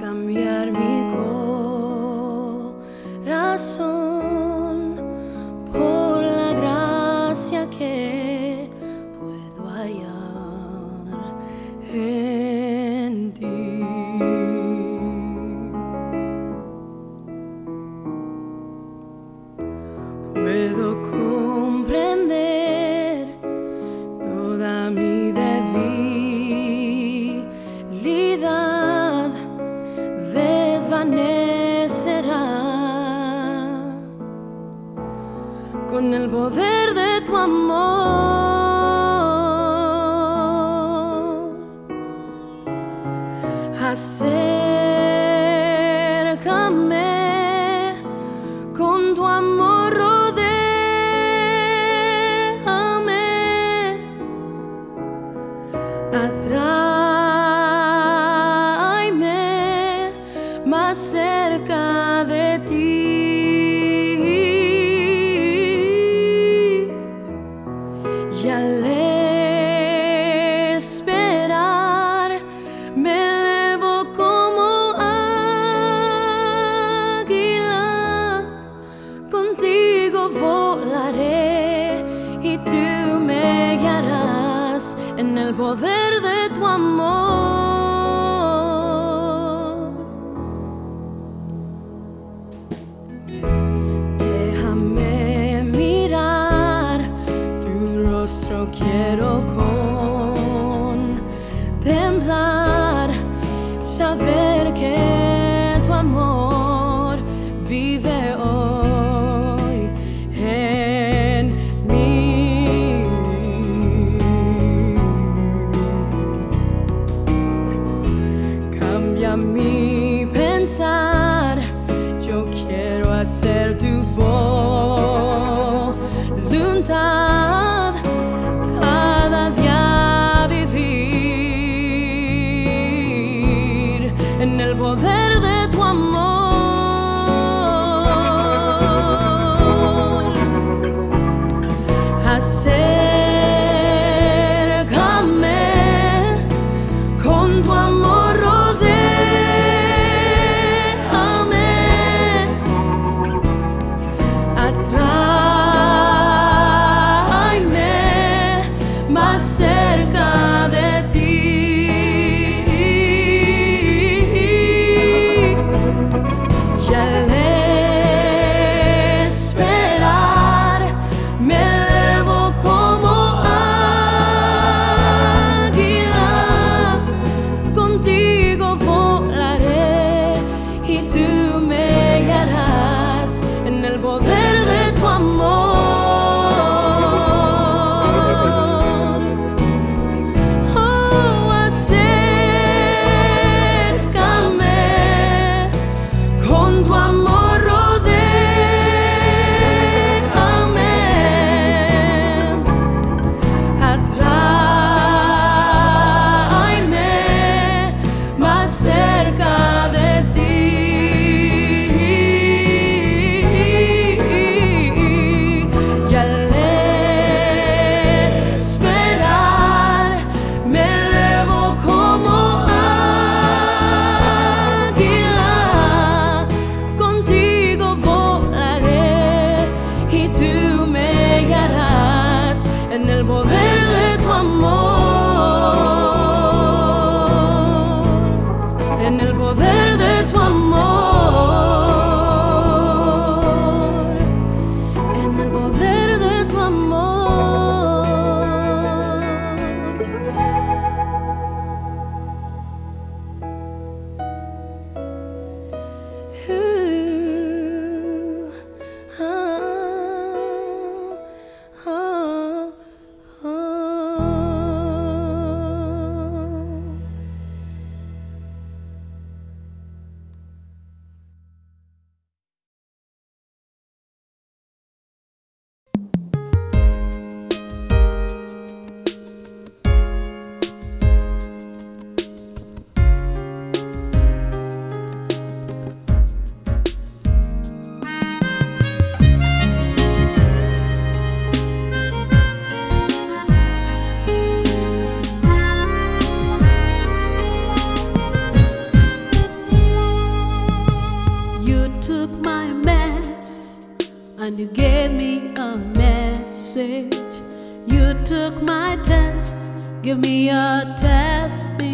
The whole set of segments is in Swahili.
cambiar mi say mi pensar, yo quiero hacer tu voz. Give me a testimony.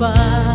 faz.